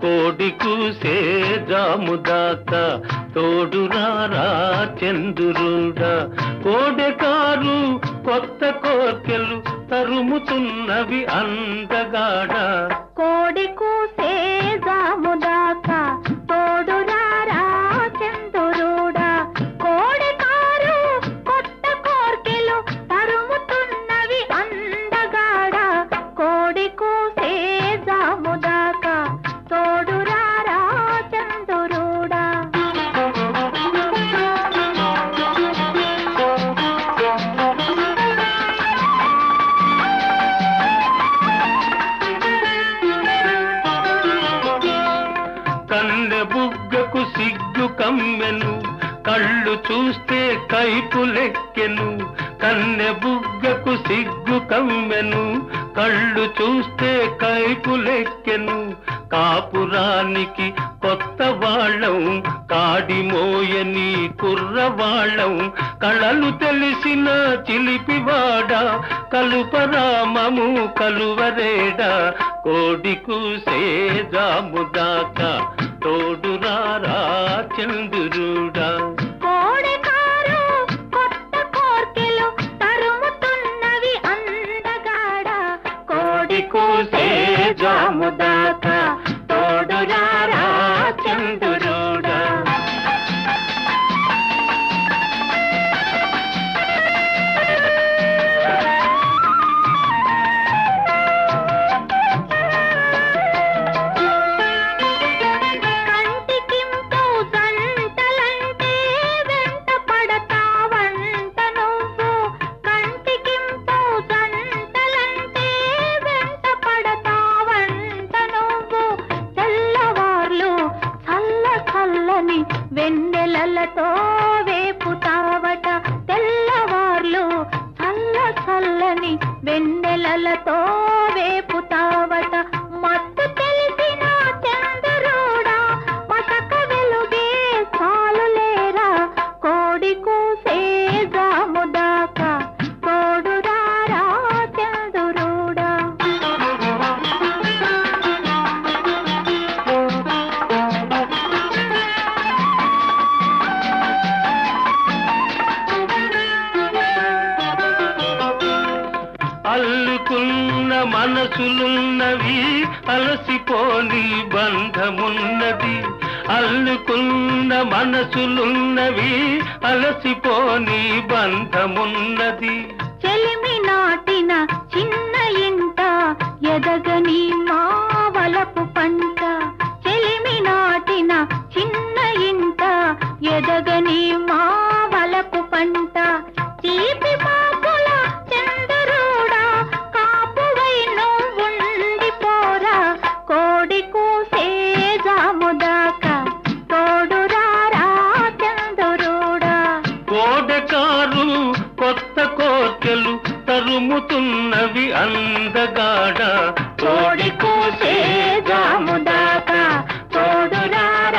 కోడి కూసే రాముదాత తోడురారా చంద్రుడా. కోడెకారు కొత్త కోర్కెలు తరుముతున్నవి అందగాడా. సిగ్గు కళ్ళు చూస్తే కైపు లెక్కెను కన్నె బుగ్గకు సిగ్గు కమ్మెను కళ్ళు చూస్తే కైపు లెక్కెను కాపురానికి కొత్త వాళ్ళం కాడిమోయని కుర్రవాళ్ళం కళలు తెలిసిన చిలిపివాడ కలుపరామము కలువరేడా కోడి కూసే జాముదాకా తోడురారా చంద్రుడా కోడి కారు కొత్త కోర్కెలు తరుముతున్నవి అందగాడ. కోడి కూసే జాముదాకా వెన్నెలతో వెన్నెలలతో వేపుతావట తెల్లవార్లు చల్ల చల్లని వెన్నెలలతో వేపుతావట అల్లుకున్న మనసులున్నవి అలసిపోని బంధమున్నది. అల్లుకున్న మనసులున్నవి అలసిపోని బంధమున్నది. చెలిమి నాటి తరుముతున్నవి అందగాడ. తోడి కూసే జాముదాకా తోడురారా చంద్రుడా